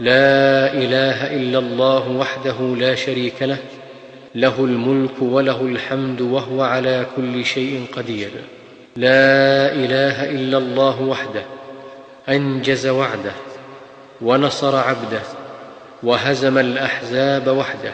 لا إله إلا الله وحده لا شريك له له الملك وله الحمد وهو على كل شيء قدير. لا إله إلا الله وحده أنجز وعده ونصر عبده وهزم الأحزاب وحده.